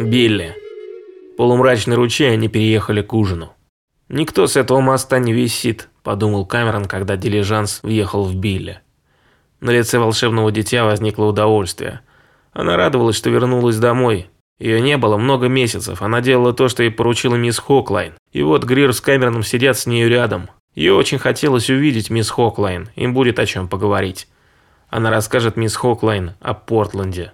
Билли. Полумрачный ручей они переехали к ужину. «Никто с этого моста не висит», – подумал Камерон, когда дилижанс въехал в Билли. На лице волшебного дитя возникло удовольствие. Она радовалась, что вернулась домой. Ее не было много месяцев, она делала то, что ей поручила мисс Хоклайн. И вот Грир с Камероном сидят с нею рядом. Ей очень хотелось увидеть мисс Хоклайн, им будет о чем поговорить. Она расскажет мисс Хоклайн о Портленде.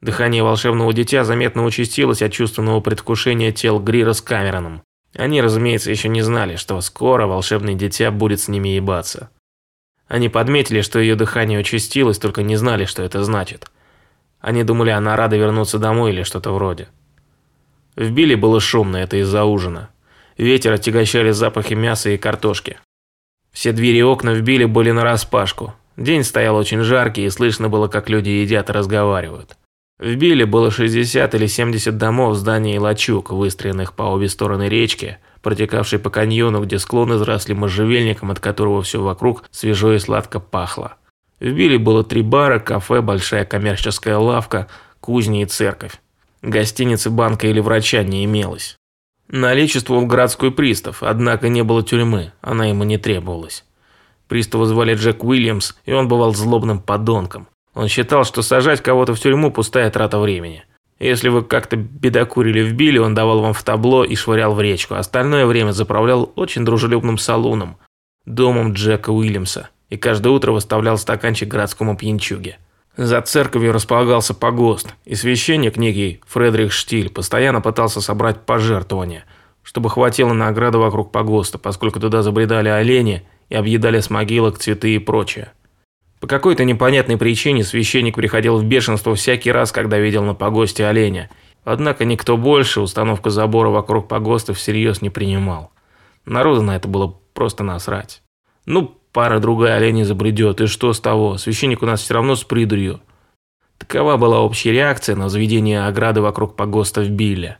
Дыхание волшебного дитя заметно участилось от чувственного предвкушения тел Грира с Камероном. Они, разумеется, еще не знали, что скоро волшебное дитя будет с ними ебаться. Они подметили, что ее дыхание участилось, только не знали, что это значит. Они думали, она рада вернуться домой или что-то вроде. В Билли было шумно, это из-за ужина. Ветер отягощали запахи мяса и картошки. Все двери и окна в Билли были нараспашку. День стоял очень жаркий, и слышно было, как люди едят и разговаривают. В Биле было 60 или 70 домов, зданий и лачуг, выстроенных по обе стороны речки, протекавшей по каньону, где склоны заросли можжевельником, от которого все вокруг свежо и сладко пахло. В Биле было три бара, кафе, большая коммерческая лавка, кузня и церковь. Гостиницы, банка или врача не имелось. Наличествовал городской пристав, однако не было тюрьмы, она ему не требовалась. Пристава звали Джек Уильямс, и он бывал злобным подонком. Он считал, что сажать кого-то в тюрьму – пустая трата времени. Если вы как-то бедокурили в Билли, он давал вам в табло и швырял в речку. Остальное время заправлял очень дружелюбным салуном, домом Джека Уильямса, и каждое утро выставлял стаканчик городскому пьянчуге. За церковью располагался погост, и священник, некий Фредерик Штиль, постоянно пытался собрать пожертвования, чтобы хватило на ограду вокруг погоста, поскольку туда забредали олени и объедали с могилок цветы и прочее. По какой-то непонятной причине священник приходил в бешенство всякий раз, когда видел на погосте оленя. Однако никто больше установку забора вокруг погоста всерьез не принимал. Народу на это было просто насрать. Ну, пара другая оленей забредет, и что с того? Священник у нас все равно с придурью. Такова была общая реакция на заведение ограды вокруг погоста в Билле.